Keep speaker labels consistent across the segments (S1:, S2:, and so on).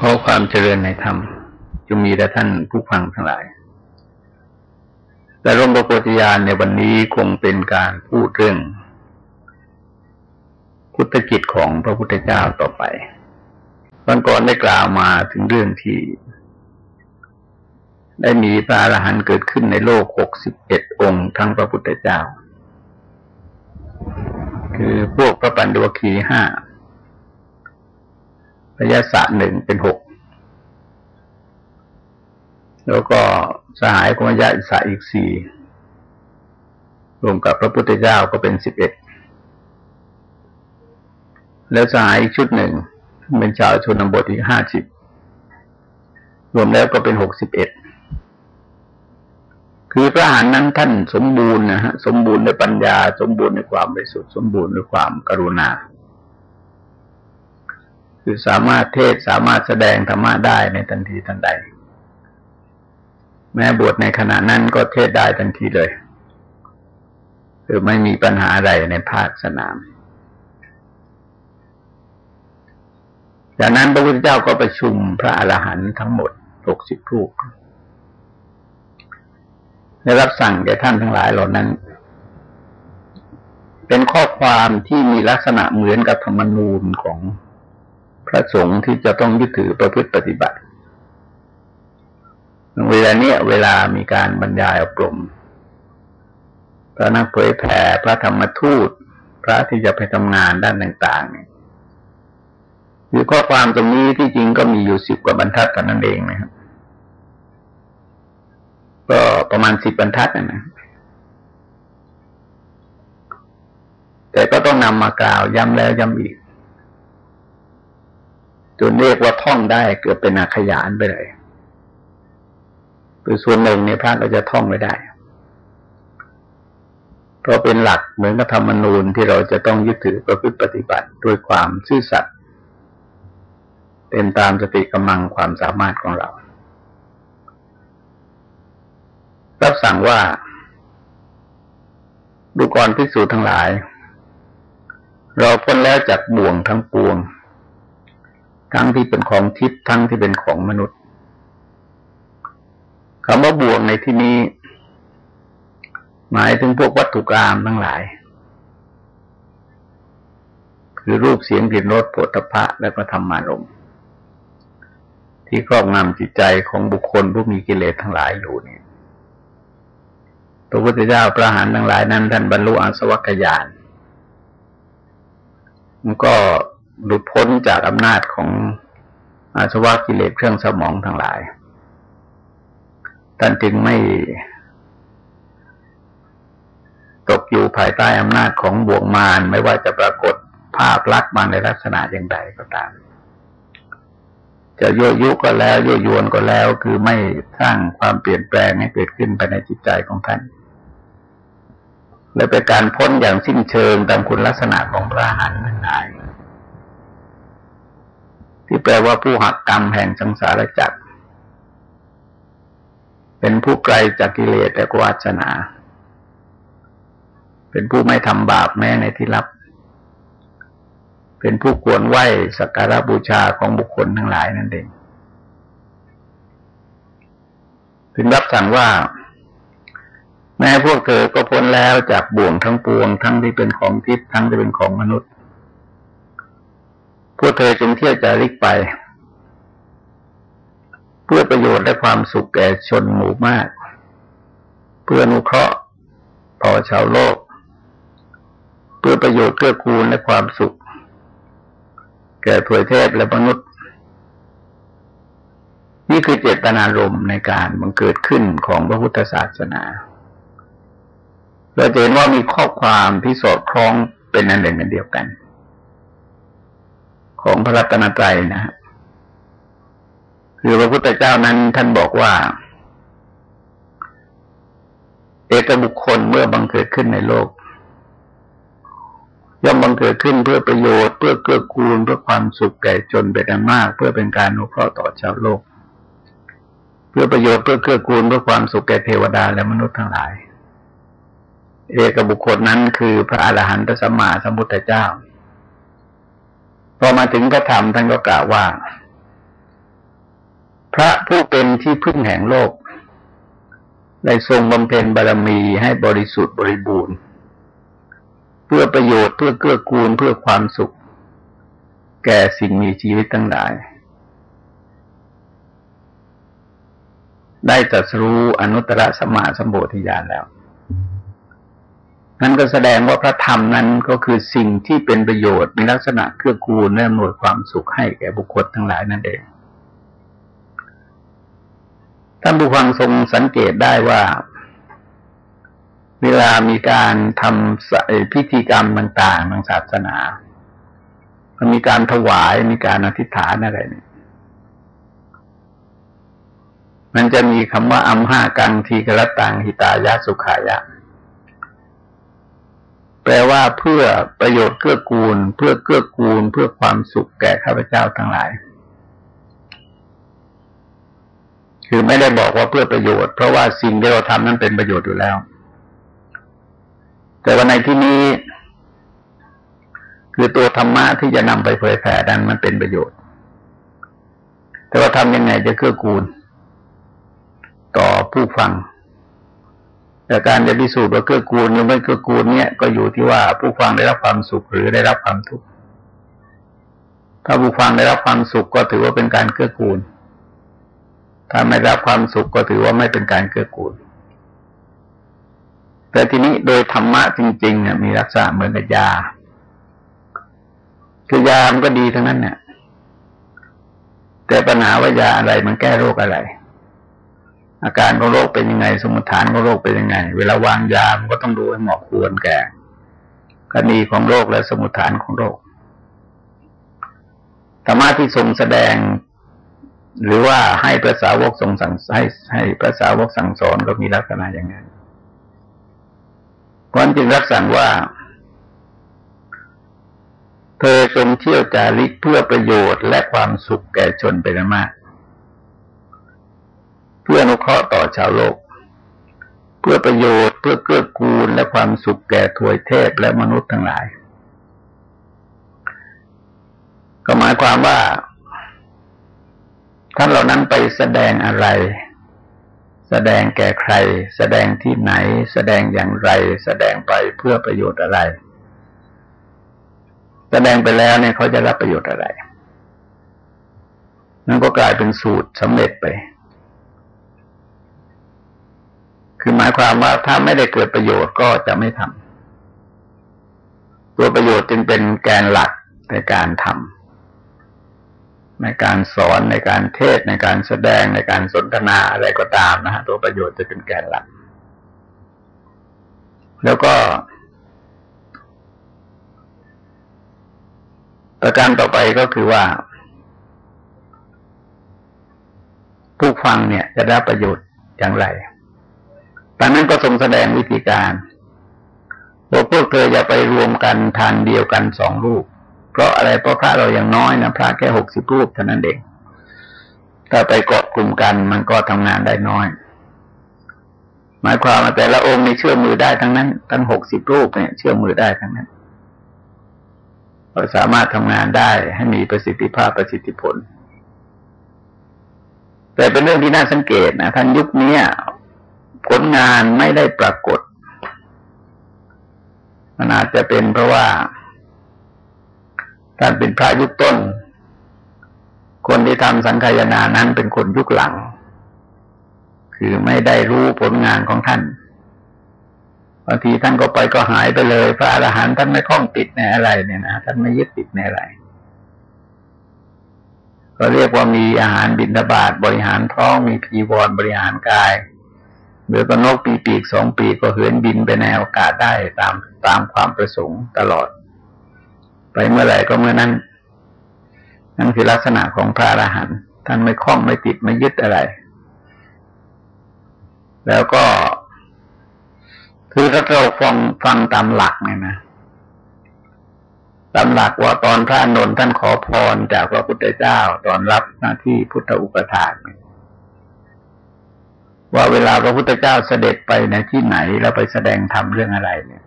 S1: ขอความเจริญในธรรมจงมีแด่ท่านผู้ฟังทั้งหลาย แต่ร่มประโพธิญาณในวันนี้คงเป็นการพูดเรื่องพุทธกิจของพระพุทธเจ้าต่อไปวันก่อนได้กล่าวมาถึงเรื่องที่ ได้มีพระอรหันต์เกิดขึ้นในโลกหกสิบเอ็ดองค์ทั้งพระพุทธเจ้า คือพวกพระปัญญวคีห้า พยาศะหนึ่งเป็นหกแล้วก็สหายของยะอิสะอีกสี่รวมกับพระพุทธเจ้าก็เป็นสิบเอ็ดแล้วสหายอีกชุดหนึ่งเป็นชาวชนบทอีกห้าสิบรวมแล้วก็เป็นหกสิบเอ็ดคือพระหานนั้นท่านสมบูรณ์นะฮะสมบูรณ์ในปัญญา สมบูรณ์ในความบริสุทธิ์สมบูรณ์ในความกรุณา คือสามารถเทศสามารถแสดงธรรมะได้ในทันทีทันใด แม้บวชในขณะนั้นก็เทศได้ทันทีเลยคือไม่มีปัญหาอะไรในภาคสนาม จากนั้นพระพุทธเจ้าก็ประชุมพระอรหันต์ทั้งหมดหกสิบรูปได้รับสั่งแก่ท่านทั้งหลายเหล่านั้น เป็นข้อความที่มีลักษณะเหมือนกับธรรมนูญของ พระสงฆ์ที่จะต้องยึดถือประพฤติปฏิบัติ เวลาเนี้ยเวลามีการบรรยายอบรมพระนักเผยแผ่พระธรรมทูต พระที่จะไปทำงานด้านต่าง ๆ เนี่ยคือข้อความตรงนี้ที่จริงก็มีอยู่สิบกว่าบรรทัดตอนนั้นเองนะครับ ก็ประมาณสิบบรรทัดนะนะแต่ก็ต้องนำมากล่าวย้ำแล้วย้ำอีก จนเรียกว่าท่องได้เกือบเป็นอาขยานไปเลยคือส่วนหนึ่งในพระเราจะท่องไม่ได้ เพราะเป็นหลักเหมือนกับธรรมนูญที่เราจะต้องยึดถือประพฤติปฏิบัติด้วยความซื่อสัตย์เป็นตามสติกำลังความสามารถของเรา รับสั่งว่าดูกรพิสูจน์ทั้งหลาย เราพ้นแล้วจากบ่วงทั้งปวง ทั้งที่เป็นของทิพย์ทั้งที่เป็นของมนุษย์คำว่าบ่วงในที่นี้ หมายถึงพวกวัตถุกรรมทั้งหลาย คือรูปเสียงกลิ่นรสโผฏฐะและก็ธรรมารมที่ครอบงำจิตใจของบุคคลผู้มีกิเลสทั้งหลายอยู่นี่พระพุทธเจ้าพระหานทั้งหลายนั้นท่านบรรลุอาสวัคยานมันก็ หลุดพ้นจากอำนาจของอาสวะกิเลสเครื่องสมองทั้งหลาย ท่านจึงไม่ตกอยู่ภายใต้อำนาจของบ่วงมารไม่ว่าจะปรากฏภาพลักษณ์มาในลักษณะอย่างใดก็ตาม จะยั่วยุก็แล้วยั่วยวนก็แล้ว คือไม่สร้างความเปลี่ยนแปลงให้เกิดขึ้นภายในจิตใจของท่าน และเป็นการพ้นอย่างสิ้นเชิงตามคุณลักษณะของพระหันทั้งหลาย ที่แปลว่าผู้หักกรรมแห่งสังสารจักร เป็นผู้ไกลจากกิเลสและกวาสนา เป็นผู้ไม่ทำบาปแม้ในที่ลับ เป็นผู้ควรไหวสักการะบูชาของบุคคลทั้งหลายนั่นเองถึงรับสั่งว่า แม้พวกเธอก็พ้นแล้วจากบ่วงทั้งปวง ทั้งที่เป็นของทิพย์ทั้งที่เป็นของมนุษย์ พวกเธอจงเที่ยวจาริกไป เพื่อประโยชน์และความสุขแก่ชนหมู่มาก เพื่อนุเคราะห์ต่อชาวโลก เพื่อประโยชน์เกื้อกูลและความสุข แก่ถวยเทพและมนุษย์ นี่คือเจตนารมณ์ในการบังเกิดขึ้นของพระพุทธศาสนาเราจะเห็นว่ามีข้อความที่สอดคล้องเป็นอันหนึ่งอันเดียวกัน ของพระรัตนตรัยนะคือพระพุทธเจ้านั้นท่านบอกว่า เอกบุคคลเมื่อบังเกิดขึ้นในโลก ย่อมบังเกิดขึ้นเพื่อประโยชน์เพื่อเกื้อกูลเพื่อความสุขแก่จนเป็นอันมาก เพื่อเป็นการนุเคราะห์ต่อชาวโลก เพื่อประโยชน์เพื่อเกื้อกูลเพื่อความสุขแก่เทวดาและมนุษย์ทั้งหลาย เอกบุคคลนั้นคือพระอรหันตสัมมาสัมพุทธเจ้า พอมาถึงพระธรรมท่านก็กล่าวว่า พระผู้เป็นที่พึ่งแห่งโลกได้ทรงบำเพ็ญบารมีให้บริสุทธิ์บริบูรณ์ เพื่อประโยชน์เพื่อเกื้อกูลเพื่อความสุข แก่สิ่งมีชีวิตทั้งหลาย ได้ตรัสรู้อนุตตรสมมาสัมโพธิญาณแล้ว นั่นก็แสดงว่าพระธรรมนั้นก็คือสิ่งที่เป็นประโยชน์มีลักษณะเกื้อกูลและอำนวยความสุขให้แก่บุคคลทั้งหลายนั่นเองท่านผู้ฟังทรงสังเกตได้ว่า เวลามีการทำพิธีกรรมต่างๆทางศาสนามันมีการถวายมีการอธิษฐานอะไรเนี่ยมันจะมีคำว่าอัมหากังทีกรตังหิตายะสุขายะ แปลว่าเพื่อประโยชน์เกื้อกูล เพื่อเกื้อกูล เพื่อความสุขแก่ข้าพเจ้าทั้งหลาย คือไม่ได้บอกว่าเพื่อประโยชน์ เพราะว่าสิ่งที่เราทำนั้นเป็นประโยชน์อยู่แล้ว แต่ว่าในที่นี้ คือตัวธรรมะที่จะนำไปเผยแผ่นั้นมันเป็นประโยชน์ แต่ว่าทำยังไงจะเกื้อกูล ต่อผู้ฟัง แต่การจะพิสูจน์ว่าเกื้อกูลหรือไม่เกื้อกูลเนี่ยก็อยู่ที่ว่าผู้ฟังได้รับความสุขหรือได้รับความทุกข์ถ้าผู้ฟังได้รับความสุขก็ถือว่าเป็นการเกื้อกูล ถ้าไม่รับความสุขก็ถือว่าไม่เป็นการเกื้อกูล แต่ทีนี้โดยธรรมะจริงๆเนี่ยมีลักษณะเหมือนกับยา คือยามันก็ดีทั้งนั้นเนี่ยแต่ปัญหาว่ายาอะไรมันแก้โรคอะไร อาการของโรคเป็นยังไง สมุทฐานของโรคเป็นยังไง เวลาวางยามันก็ต้องดูให้เหมาะควรแก่กรณีของโรคและสมุทฐานของโรคธรรมะที่ทรงแสดง หรือว่าให้พระสาวกทรงสั่งให้ให้พระสาวกสั่งสอนก็มีลักษณะอย่างนั้นวันจึงรับสั่งว่า เธอจงเที่ยวจาริกเพื่อประโยชน์และความสุขแก่ชนเป็นมาก เพื่ออนุเคราะห์ต่อชาวโลก เพื่อประโยชน์เพื่อเกื้อกูลและความสุขแก่ทวยเทพและมนุษย์ทั้งหลาย ก็หมายความว่าท่านเหล่านั้นไปแสดงอะไร แสดงแก่ใคร แสดงที่ไหน แสดงอย่างไร แสดงไปเพื่อประโยชน์อะไร แสดงไปแล้วเนี่ยเขาจะรับประโยชน์อะไรนั่นก็กลายเป็นสูตรสำเร็จไป คือหมายความว่าถ้าไม่ได้เกิดประโยชน์ก็จะไม่ทำตัวประโยชน์จึงเป็นแกนหลักในการทำในการสอนในการเทศในการแสดงในการสนทนาอะไรก็ตามนะฮะตัวประโยชน์จะเป็นแกนหลัก แล้วก็ประการต่อไปก็คือว่า ผู้ฟังเนี่ยจะได้ประโยชน์อย่างไร ตอนนั้นก็ทรงแสดงวิธีการว่าพวกเธออย่าไปรวมกันทานเดียวกันสองรูป เพราะอะไรเพราะพระเรายังน้อยนะพระแค่หกสิบรูปเท่านั้นเองถ้าไปเกาะกลุ่มกันมันก็ทำงานได้น้อย หมายความว่าแต่ละองค์ในเชื่อมือได้ทั้งนั้นทั้งหกสิบรูปเนี่ย เชื่อมือได้ทั้งนั้นเราสามารถทำงานได้ให้มีประสิทธิภาพประสิทธิผล แต่เป็นเรื่องที่น่าสังเกตนะท่านยุคนี้ ผลงานไม่ได้ปรากฏ มันอาจจะเป็นเพราะว่าท่านเป็นพระยุคต้น คนที่ทำสังขยนานั้นเป็นคนยุคหลัง คือไม่ได้รู้ผลงานของท่านบางทีท่านก็ไปก็หายไปเลย พระอรหันต์ท่านไม่คล้องติดในอะไรเนี่ยนะท่านไม่ยึดติดในอะไร ก็เรียกว่ามีอาหารบินทบาทบริหารท้องมีพีวรบริหารกาย หรือกนกปีปีกสองปีก็เหินบินไปในอากาศได้ตามตามความประสงค์ตลอด ไปเมื่อไหร่ก็เมื่อนั้น นั่นคือลักษณะของพระอรหันต์ท่านไม่คล้องไม่ติดไม่ยึดอะไร แล้วก็ คือถ้าเราฟังฟังตามหลักเนี่ยนะตามหลักว่าตอนพระนนท์ท่านขอพรจากพระพุทธเจ้า ตอนรับหน้าที่พุทธอุปถาก ว่าเวลาพระพุทธเจ้าเสด็จไปในที่ไหนเราไปแสดงธรรมเรื่องอะไรเนี่ย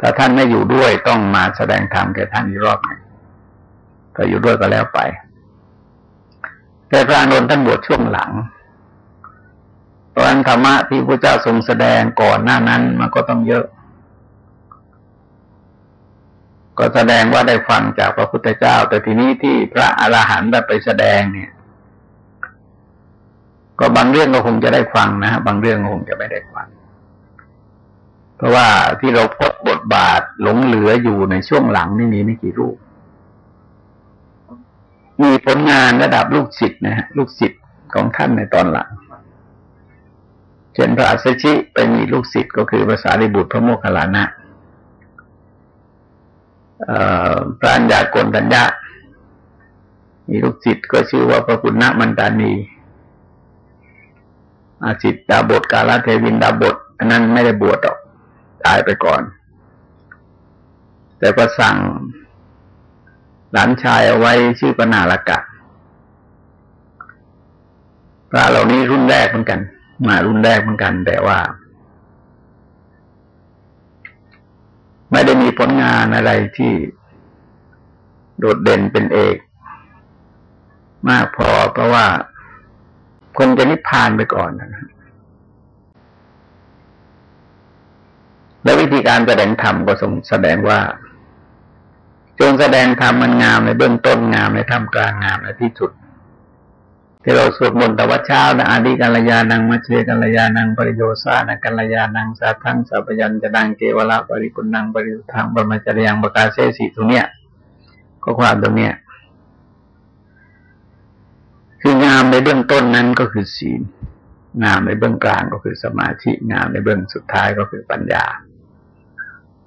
S1: ถ้าท่านไม่อยู่ด้วยต้องมาแสดงธรรมแก่ท่านอีกรอบหนึ่งถ้าอยู่ด้วยก็แล้วไป แต่พระนนท์ท่านบวชช่วงหลังเพราะนั้นธรรมะที่พระเจ้าทรงแสดงก่อนหน้านั้นมันก็ต้องเยอะ ก็แสดงว่าได้ฟังจากพระพุทธเจ้า แต่ทีนี้ที่พระอรหันต์ไปแสดงเนี่ย ก็บางเรื่องก็คงจะได้ฟังนะบางเรื่องคงจะไม่ได้ฟัง เพราะว่าที่เราพบบทบาทหลงเหลืออยู่ในช่วงหลังนี่มีไม่กี่รูป มีผลงานระดับลูกศิษย์นะฮะลูกศิษย์ของท่านในตอนหลังเช่นพระอัสสชิไปมีลูกศิษย์ก็คือภาษาลิบุตรพระโมคคัลลานะพระัญญากรตัญญามีลูกศิษย์ก็ชื่อว่าพระคุณณมันตานี อาจิตดาบทกาลเทวินดาบทอันนั้นไม่ได้บวชหรอกตายไปก่อน แต่ก็สั่งหลานชายเอาไว้ชื่อปนาละกะพระเหล่านี้รุ่นแรกเหมือนกัน มารุ่นแรกเหมือนกัน แต่ว่า ไม่ได้มีผลงานอะไรที่โดดเด่นเป็นเอก มากพอเพราะว่า คนจะนิพพานไปก่อนนะแล้ววิธีการแสดงธรรมก็ทรงแสดงว่า จงแสดงธรรมมันงามในเบื้องต้นงามในท่ามกลางงามในที่สุดที่เราสวดมนต์แต่ว่าเช้านะอาดิกัลยานังมาเชกัลยานังปริโยสานะกัลยานังสาทังสัพยัญจะดังเกวละปริปุนังปริยุทังปรมาจารยังประกาศเสสีตรงเนี้ยก็ความตรงเนี้ยคืองามในเบื้องต้นนั้นก็คือศีล งามในเบื้องกลางก็คือสมาธิ งามในเบื้องสุดท้ายก็คือปัญญา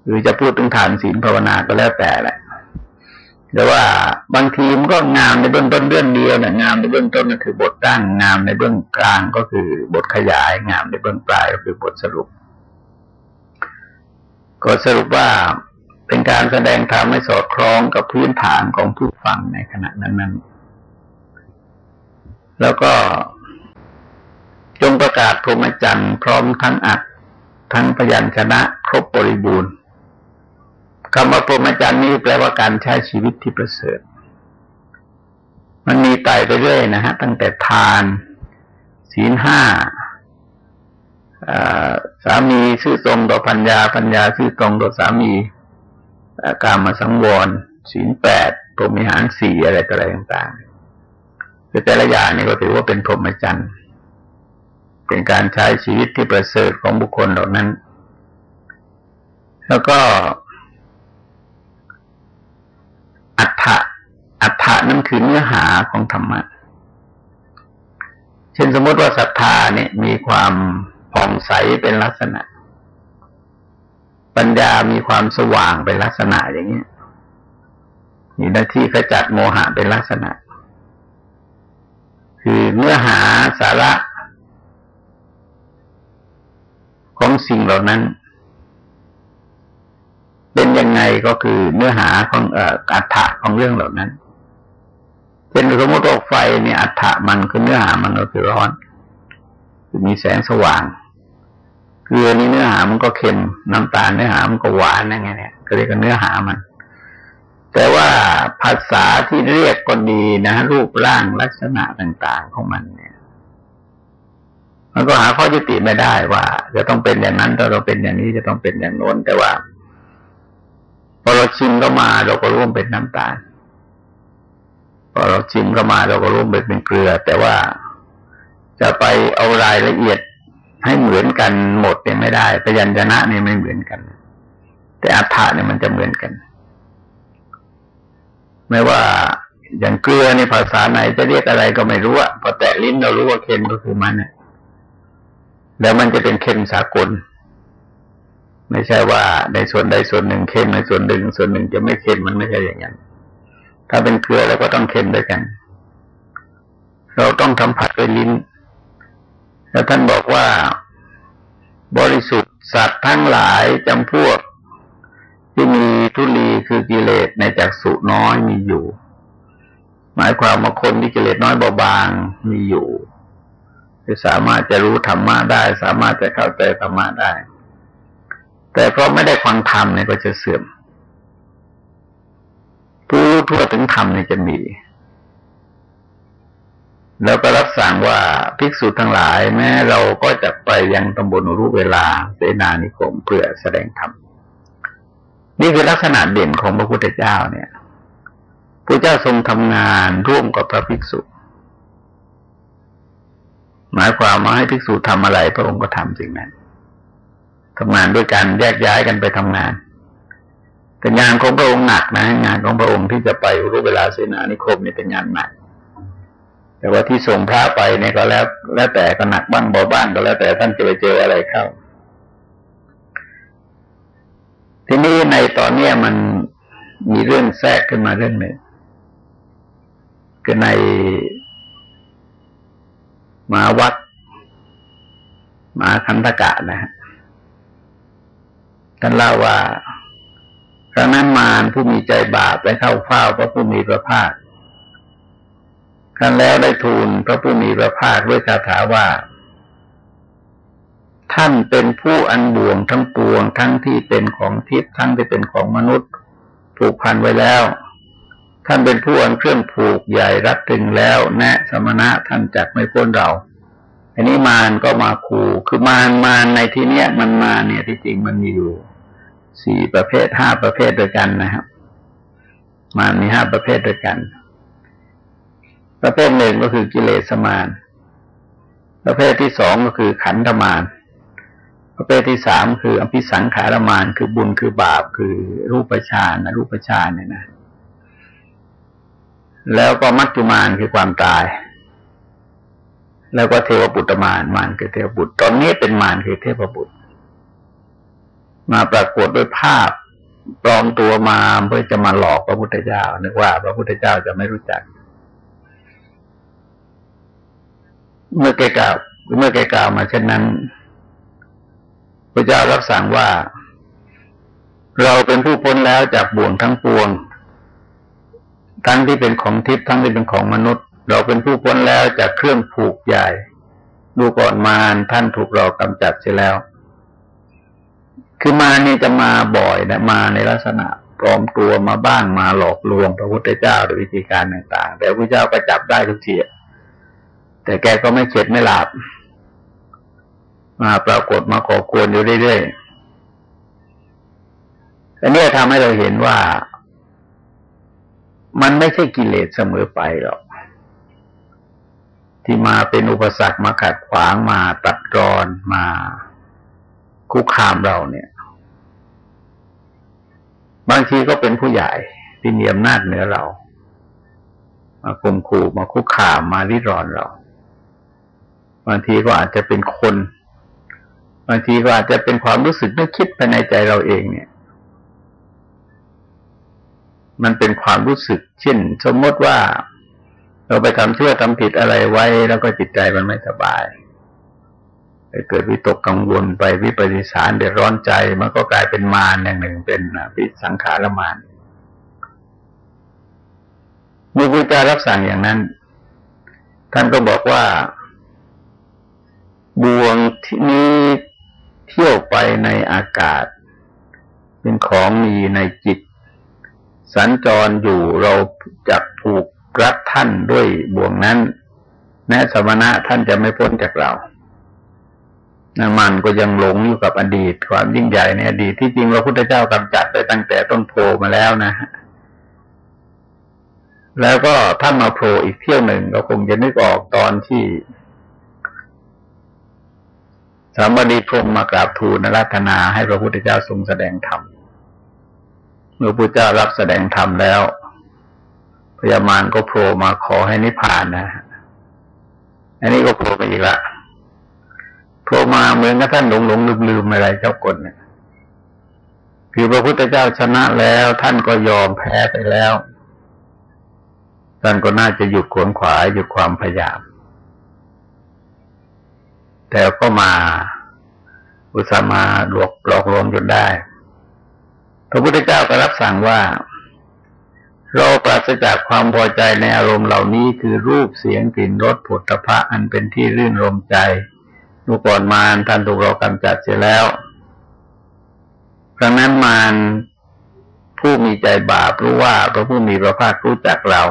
S1: หรือจะพูดถึงฐานศีลภาวนาก็แล้วแต่แหละแต่ว่าบางทีมันก็งามในเบื้องต้นเรื่องเดียวนะงามในเบื้องต้นก็คือบทตั้งงามในเบื้องกลางก็คือบทขยาย งามในเบื้องปลายก็คือบทสรุป ก็สรุปว่าเป็นการแสดงธรรมให้สอดคล้องกับพื้นฐานของผู้ฟังในขณะนั้นๆ แล้วก็จงประกาศพรหมจรรย์พร้อมทั้งอัดทั้งพยัญชนะครบบริบูรณ์คำว่าพรหมจรรย์นี้แปลว่าการใช้ชีวิตที่ประเสริฐ มันมีไต่ไปเรื่อยนะฮะ ตั้งแต่ทาน ศีลห้าสามีซื่อตรงต่อปัญญาปัญญาซื่อตรงต่อสามีการมาสังวรศีลแปดพรหมิหารสี่อะไรต่ออะไรต่างๆ คือแต่ละอย่างนี่ก็ถือว่าเป็นพรหมจรรย์เป็นการใช้ชีวิตที่ประเสริฐของบุคคลเหล่านั้น แล้วก็อัฏฐะอัฏฐะนั่นคือเนื้อหาของธรรมะ เช่นสมมติว่าศรัทธาเนี่ยมีความผ่องใสเป็นลักษณะ ปัญญามีความสว่างเป็นลักษณะอย่างนี้มีหน้าที่ขจัดโมหะเป็นลักษณะ คือเนื้อหาสาระ ของสิ่งเหล่านั้น เป็นยังไงก็คือเนื้อหาของอัฏฐะของเรื่องเหล่านั้นเป็นสมมติว่าไฟเนี่ยอัฏฐะมันคือเนื้อหามันก็คือร้อนคือมีแสงสว่างเกลือนี่เนื้อหามันก็เค็มน้ำตาลเนื้อหามันก็หวานนั่นไงเนี่ยก็เรียกกันเนื้อหามัน แต่ว่าภาษาที่เรียกก็ดีนะ รูปร่างลักษณะต่าง ๆ ของมันเนี่ย มันก็หาข้อยุติไม่ได้ว่า จะต้องเป็นอย่างนั้นถ้าเราเป็นอย่างนี้จะต้องเป็นอย่างโน้น แต่ว่าพอเราชิมเข้ามาเราก็ร่วมเป็นน้ำตาลพอเราชิมเข้ามาเราก็ร่วมเป็นเกลือ แต่ว่าจะไปเอารายละเอียดให้เหมือนกันหมดเนี่ยไม่ได้พยัญชนะเนี่ยไม่เหมือนกัน แต่อัฐะเนี่ยมันจะเหมือนกัน ไม่ว่าอย่างเกลือในภาษาไหนจะเรียกอะไรก็ไม่รู้อะพอแตะลิ้นเรารู้ว่าเค็มก็คือมันเนี่ยแล้วมันจะเป็นเค็มสากล ไม่ใช่ว่าในส่วนใดส่วนหนึ่งเค็มในส่วนหนึ่งส่วนหนึ่งจะไม่เค็มมันไม่ใช่อย่างนั้น ถ้าเป็นเกลือแล้วก็ต้องเค็มด้วยกัน เราต้องทำผัดด้วยลิ้น แล้วท่านบอกว่า บริสุทธิ์สัตว์ทั้งหลายจำพวก ที่มีทุลีคือกิเลสในจักสุน้อยมีอยู่ หมายความว่าคนที่กิเลสน้อยเบาบางมีอยู่จะสามารถจะรู้ธรรมะได้ สามารถจะเข้าใจธรรมะได้ แต่เพราะไม่ได้ฟังธรรมเนี่ยก็จะเสื่อมผู้รู้ทั่วถึงธรรมเนี่ยจะมี แล้วก็รับสั่งว่าภิกษุทั้งหลายแม้เราก็จะไปยังตำบลอุรุเวลาเสนานิคมเพื่อแสดงธรรม นี่คือลักษณะเด่นของพระพุทธเจ้าเนี่ยพระเจ้าทรงทำงานร่วมกับพระภิกษุ หมายความว่าให้ภิกษุทำอะไร พระองค์ก็ทำสิ่งนั้นทำงานด้วยกันแยกย้ายกันไปทำงานแต่งานของพระองค์หนักนะ งานของพระองค์ที่จะไปรู้เวลาเสนานิคมนี่เป็นงานหนัก แต่ว่าที่ส่งพระไปเนี่ยก็แล้ว แล้วแต่ก็หนักบ้างเบาบ้างก็แล้วแต่ท่านจะไปเจออะไรเข้า ทีนี้ในตอนเนี้ยมันมีเรื่องแทรกขึ้นมาเรื่องหนึ่งคือในมาวัดมาคันธกะนะฮะท่านเล่าว่าครั้งนั้นมารผู้มีใจบาปได้เข้าเฝ้าพระผู้มีพระภาคครั้นแล้วได้ทูลพระผู้มีพระภาคด้วยคาถาว่า ท่านเป็นผู้อันบ่วงทั้งปวง ทั้งที่เป็นของทิพย์ทั้งที่เป็นของมนุษย์ผูกพันไว้แล้ว ท่านเป็นผู้อันเครื่องผูกใหญ่รัดตึงแล้ว แนะสมณะท่านจักไม่พ้นเรา อันนี้มารก็มาขู่คือมารมารในที่เนี้ยมันมาเนี่ยที่จริงมันมีอยู่สี่ประเภทห้าประเภทด้วยกันนะครับ มารมีห้าประเภทด้วยกัน ประเภทหนึ่งก็คือกิเลสมารประเภทที่สองก็คือขันธมาร ประเภทที่สามคืออภิสังขารมารคือบุญคือบาปคือรูปฌานนะรูปฌานเนี่ยนะ แล้วก็มัจจุมานคือความตาย แล้วก็เทวบุตรมานมานคือเทวบุตร ตอนนี้เป็นมานคือเทพบุตร มาปรากฏด้วยภาพปลอมตัวมาเพื่อจะมาหลอกพระพุทธเจ้านึกว่า พระพุทธเจ้าจะไม่รู้จัก เมื่อแกกล่าวเมื่อแกกล่าวมาเช่นนั้น ระเจ้ารับสั่งว่า เราเป็นผู้พ้นแล้วจากบ่วงทั้งปวง ทั้งที่เป็นของทิพย์ทั้งที่เป็นของมนุษย์ เราเป็นผู้พ้นแล้วจากเครื่องผูกใหญ่ ดูก่อนมารท่านถูกเรากำจัดเสียแล้ว คือมานี่จะมาบ่อยนะมาในลักษณะปลอมตัวมาบ้างมาหลอกลวงพระพุทธเจ้าโดยวิธีการต่างๆ แต่พระเจ้าก็จับได้ทุกทีแต่แกก็ไม่เข็ดไม่หลับ มาปรากฏมาขอควรอยู่เรื่อยๆอันนี้ทำให้เราเห็นว่า มันไม่ใช่กิเลสเสมอไปหรอก ที่มาเป็นอุปสรรคมาขัดขวางมาตัดรอนมาคุกคามเราเนี่ย บางทีก็เป็นผู้ใหญ่ที่มีอำนาจเหนือเรา มาข่มขู่มาคุกคามมาริรอนเรา บางทีก็อาจจะเป็นคน บางทีก็อาจจะเป็นความรู้สึกนึกคิดภายในใจเราเองเนี่ย มันเป็นความรู้สึก เช่น สมมติว่า เราไปทำชั่วทำผิดอะไรไว้ แล้วก็จิตใจมันไม่สบายไปเกิดวิตกกังวลไปวิปฏิสารเดือดร้อนใจ มันก็กลายเป็นมารอย่างหนึ่งเป็นปิสังขารมารเมื่อพระเจ้ารับสั่งอย่างนั้น ท่านก็บอกว่าบ่วงที่นี้ เที่ยวไปในอากาศ เป็นของมีในจิต สัญจรอยู่เราจะผูกรัดท่านด้วยบ่วงนั้น แม้สมณะท่านจะไม่พ้นจากเรานะมันก็ยังหลงอยู่กับอดีต ความยิ่งใหญ่ในอดีตที่จริงพระพุทธเจ้ากำจัดไปตั้งแต่ต้นโพมาแล้วนะฮะแล้วก็ท่านมาโผล่อีกเที่ยวหนึ่งก็คงจะนึกออกตอนที่ สามบดีพรมมากราบทูลรัตนาให้พระพุทธเจ้าทรงแสดงธรรม เมื่อพระเจ้ารับแสดงธรรมแล้วพญามารก็โผล่มาขอให้นิพพานนะ อันนี้ก็โผล่มาอีกละโผล่มาเหมือนกับท่านหลงหลงลืมลืมอะไรเจ้ากลเนี่ยคือพระพุทธเจ้าชนะแล้ว ท่านก็ยอมแพ้ไปแล้ว ท่านก็น่าจะหยุดขวนขวายหยุดความพยายาม แต่ก็มาอุตสามาหลอกหลอกลวงจนได้ พระพุทธเจ้าก็รับสั่งว่า เราปราศจากความพอใจในอารมณ์เหล่านี้คือรูปเสียงกลิ่นรสผลตภะอันเป็นที่รื่นรมใจดูก่อนมารท่านถูกเรากำจัดเสียแล้วครั้งนั้นมารผู้มีใจบาปรู้ว่าพระผู้มีพระภาครู้จักเรา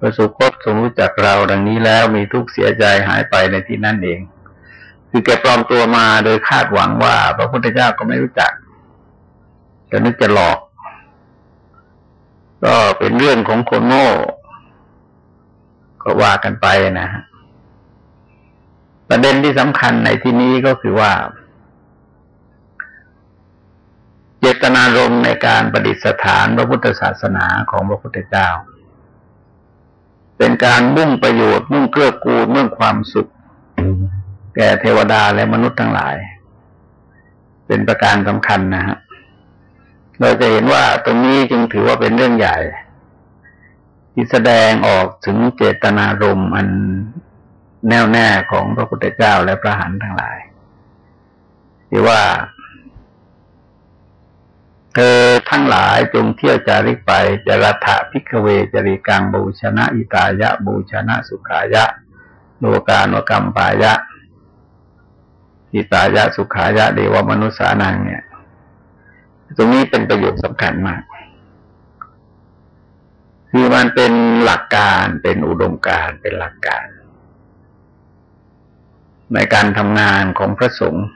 S1: ประสุคตทรงรู้จักเราดังนี้แล้วมีทุกข์เสียใจหายไปในที่นั่นเอง คือแกปลอมตัวมาโดยคาดหวังว่า พระพุทธเจ้าก็ไม่รู้จักจะนึกจะหลอก ก็เป็นเรื่องของคนโง่ ก็ว่ากันไปนะฮะประเด็นที่สำคัญในที่นี้ก็คือว่า เจตนารมณ์ในการประดิษฐานพระพุทธศาสนาของพระพุทธเจ้า เป็นการมุ่งประโยชน์มุ่งเกื้อกูลมุ่งความสุข แก่เทวดาและมนุษย์ทั้งหลาย เป็นประการสำคัญนะฮะเราจะเห็นว่าตรงนี้จึงถือว่าเป็นเรื่องใหญ่ ที่แสดงออกถึงเจตนารมณ์อันแน่วแน่ของพระพุทธเจ้าและพระหันทั้งหลายที่ว่า เธอทั้งหลายจงเที่ยวจาริกไปจรัฐพิกเวจริกังบูชนะอิตายะบูชนะสุขายะโลกาโนกรรมปายะ อิตายะสุขายะเดวมนุษานังเนี่ย ตรงนี้เป็นประโยชน์สำคัญมาก คือมันเป็นหลักการเป็นอุดมการเป็นหลักการ ในการทำงานของพระสงฆ์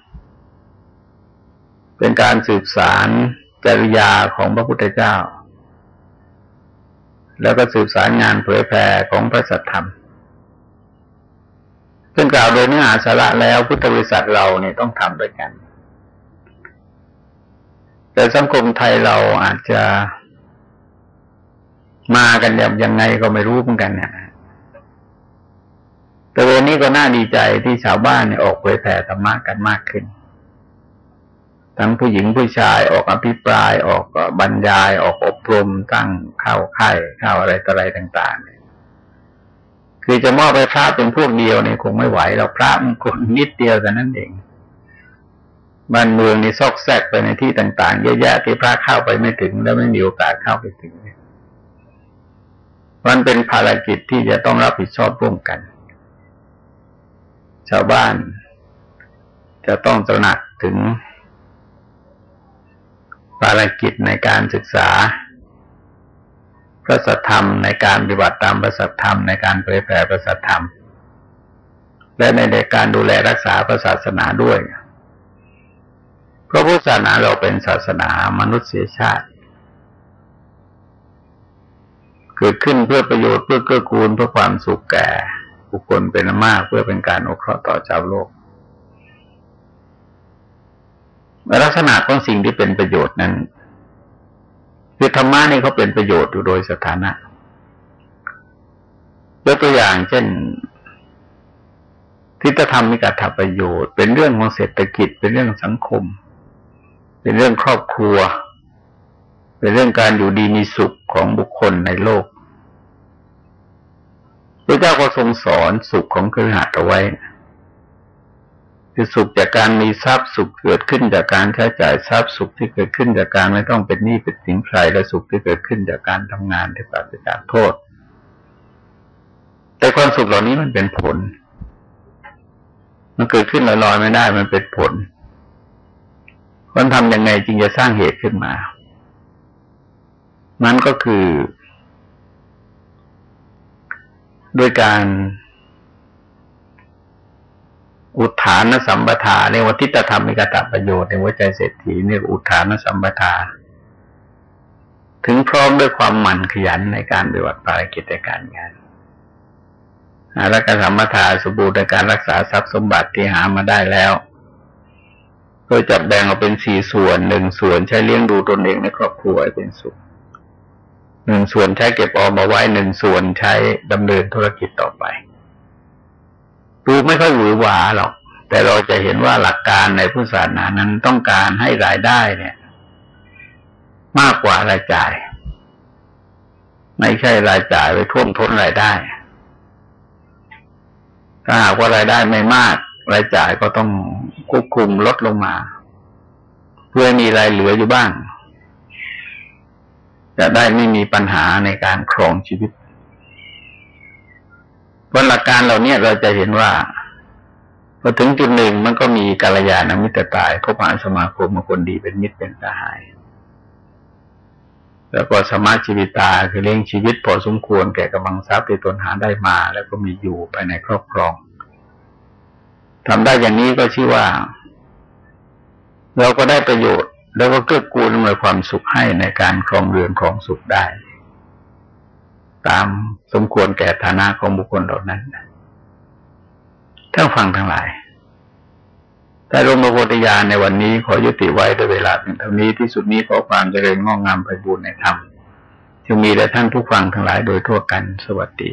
S1: เป็นการสืบสารจริยาของพระพุทธเจ้า แล้วก็สืบสารงานเผยแผ่ของพระสัทธรรม ซึ่งกล่าวโดยเนื้อหาสาระแล้วพุทธบริษัทเราเนี่ยต้องทำด้วยกัน แต่สังคมไทยเราอาจจะมากันแบบยังไงก็ไม่รู้เหมือนกันเนี่ยแต่วันนี้ก็น่าดีใจที่ชาวบ้านเนี่ยออกเผยแผ่ธรรมะกันมากขึ้น ทั้งผู้หญิงผู้ชายออกอภิปรายออกบรรยายออกอบรมตั้งเข้าค่ายเข้าอะไรต่ออะไรต่าง ๆ คือจะมอบไปพระเป็นพวกเดียวเนี่ยคงไม่ไหวเราพระมันคนนิดเดียวแต่นั้นเองบ้านเมืองนี่ซอกแซกไปในที่ต่างๆเยอะแยะที่พระเข้าไปไม่ถึง แล้วไม่มีโอกาสเข้าไปถึงมันเป็นภารกิจที่จะต้องรับผิดชอบร่วมกัน ชาวบ้านจะต้องตระหนักถึงภารกิจในการศึกษา พระสัทธรรมในการปฏิบัติตามพระสัทธรรมในการเผยแผ่พระสัทธรรม และในการดูแลรักษาพระศาสนาด้วยเพราะพุทธศาสนาเราเป็นศาสนามนุษยชาติ เกิดขึ้นเพื่อประโยชน์เพื่อเกื้อกูลเพื่อความสุขแก่บุคคลเป็นมากเพื่อเป็นการอเคราะห์ต่อชาวโลกลักษณะของสิ่งที่เป็นประโยชน์นั้น คือธรรมะนี่เขาเป็นประโยชน์อยู่โดยสถานะยกตัวอย่างเช่นทิฏฐธรรมมีการทำประโยชน์ เป็นเรื่องของเศรษฐกิจ เป็นเรื่องสังคม เป็นเรื่องครอบครัว เป็นเรื่องการอยู่ดีมีสุขของบุคคลในโลกพระเจ้าก็ทรงสอนสุขของคือหัดเอาไว้ คือสุขจากการมีทรัพย์สุขเกิดขึ้นจากการใช้จ่ายทรัพย์สุขที่เกิดขึ้นจากการไม่ต้องเป็นหนี้เป็นสินใครและสุขที่เกิดขึ้นจากการทำงานที่ปราศจากโทษ แต่ความสุขเหล่านี้มันเป็นผล มันเกิดขึ้นลอยๆไม่ได้มันเป็นผลมันทำยังไงจึงจะสร้างเหตุขึ้นมา มันก็คือด้วยการ อุทานสัมปทาเรียกว่าทิฏฐธรรมมีกตประโยชน์ในหัวใจเศรษฐีเนี่ยอุทานสัมปทา ถึงพร้อมด้วยความหมั่นขยันในการปฏิบัติภารกิจในการงานและกาสัมปทาสมบูรณ์ในการรักษาทรัพย์สมบัติที่หามาได้แล้วโดยจับแบ่งออกเป็นสี่ส่วนหนึ่งส่วนใช้เลี้ยงดูตนเองในครอบครัวเป็นสุขหนึ่งส่วนใช้เก็บออมมาไว้หนึ่งส่วนใช้ดำเนินธุรกิจต่อไป ดูไม่ค่อยหวือหวาหรอก แต่เราจะเห็นว่าหลักการในพุทธศาสนานั้นต้องการให้รายได้เนี่ย มากกว่ารายจ่าย ไม่ใช่รายจ่ายไปท่วมท้นรายได้ถ้าหากว่ารายได้ไม่มาก รายจ่ายก็ต้องควบคุมลดลงมา เพื่อมีรายเหลืออยู่บ้าง จะได้ไม่มีปัญหาในการครองชีวิต บนหลักการเหล่านี้เราจะเห็นว่าพอถึงจุดหนึ่งมันก็มีกาลยานมิตรตายพบผ่านสมาคมมาคนดีเป็นมิตรเป็นสหาย แล้วก็สมาชีวิตาคือเลี้ยงชีวิตพอสมควรแก่กำลังทรัพย์ที่ตนหาได้มา แล้วก็มีอยู่ภายในครอบครองทำได้อย่างนี้ก็ชื่อว่า เราก็ได้ประโยชน์ แล้วก็เกื้อกูลอำนวยความสุขให้ในการครองเรือนครองสุขได้ ตามสมควรแก่ฐานะของบุคคลเหล่านั้นท่านฟังทั้งหลายแต่ลงมาโพธิญาณในวันนี้ขอยุติไว้ด้วยเวลาเพียงเท่านี้ที่สุดนี้ขอความเจริญงอกงามไปบูรณนธรรมจงมีแด่ท่านผู้ฟังทั้งหลายโดยทั่วกันสวัสดี